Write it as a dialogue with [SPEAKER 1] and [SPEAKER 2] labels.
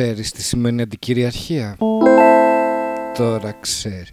[SPEAKER 1] Ξέρεις τι σημαίνει αντικυριαρχία; Τώρα ξέρει.